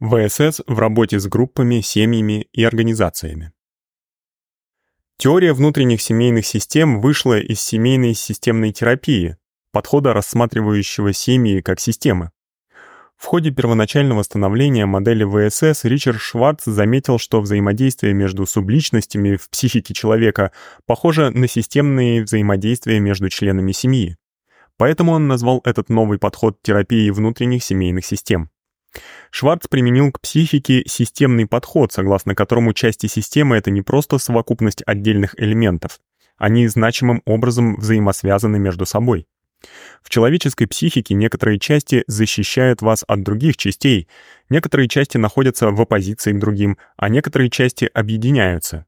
ВСС в работе с группами, семьями и организациями. Теория внутренних семейных систем вышла из семейной системной терапии, подхода, рассматривающего семьи как системы. В ходе первоначального становления модели ВСС Ричард Шварц заметил, что взаимодействие между субличностями в психике человека похоже на системные взаимодействия между членами семьи. Поэтому он назвал этот новый подход терапии внутренних семейных систем. Шварц применил к психике системный подход, согласно которому части системы — это не просто совокупность отдельных элементов, они значимым образом взаимосвязаны между собой. В человеческой психике некоторые части защищают вас от других частей, некоторые части находятся в оппозиции к другим, а некоторые части объединяются.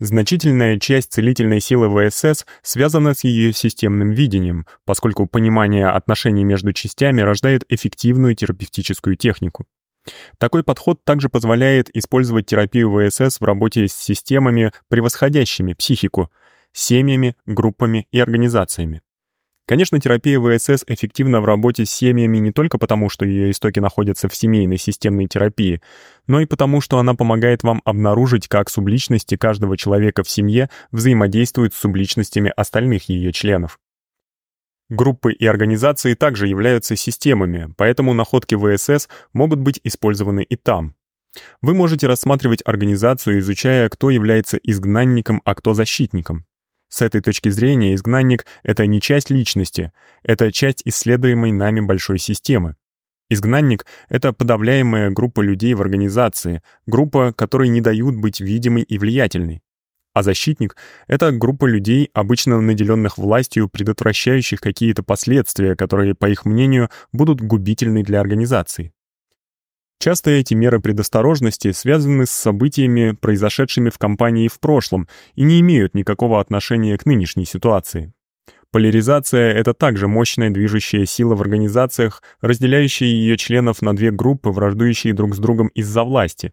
Значительная часть целительной силы ВСС связана с ее системным видением, поскольку понимание отношений между частями рождает эффективную терапевтическую технику. Такой подход также позволяет использовать терапию ВСС в работе с системами, превосходящими психику, семьями, группами и организациями. Конечно, терапия ВСС эффективна в работе с семьями не только потому, что ее истоки находятся в семейной системной терапии, но и потому, что она помогает вам обнаружить, как субличности каждого человека в семье взаимодействуют с субличностями остальных ее членов. Группы и организации также являются системами, поэтому находки ВСС могут быть использованы и там. Вы можете рассматривать организацию, изучая, кто является изгнанником, а кто защитником. С этой точки зрения изгнанник — это не часть личности, это часть исследуемой нами большой системы. Изгнанник — это подавляемая группа людей в организации, группа, которой не дают быть видимой и влиятельной. А защитник — это группа людей, обычно наделенных властью, предотвращающих какие-то последствия, которые, по их мнению, будут губительны для организации. Часто эти меры предосторожности связаны с событиями, произошедшими в компании в прошлом, и не имеют никакого отношения к нынешней ситуации. Поляризация — это также мощная движущая сила в организациях, разделяющая ее членов на две группы, враждующие друг с другом из-за власти.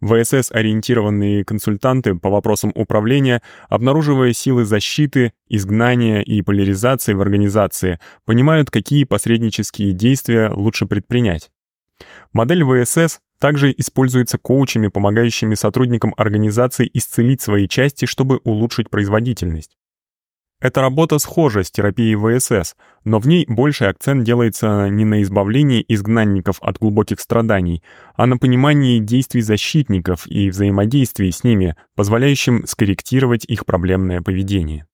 ВСС-ориентированные консультанты по вопросам управления, обнаруживая силы защиты, изгнания и поляризации в организации, понимают, какие посреднические действия лучше предпринять. Модель ВСС также используется коучами, помогающими сотрудникам организации исцелить свои части, чтобы улучшить производительность. Эта работа схожа с терапией ВСС, но в ней больший акцент делается не на избавлении изгнанников от глубоких страданий, а на понимании действий защитников и взаимодействии с ними, позволяющим скорректировать их проблемное поведение.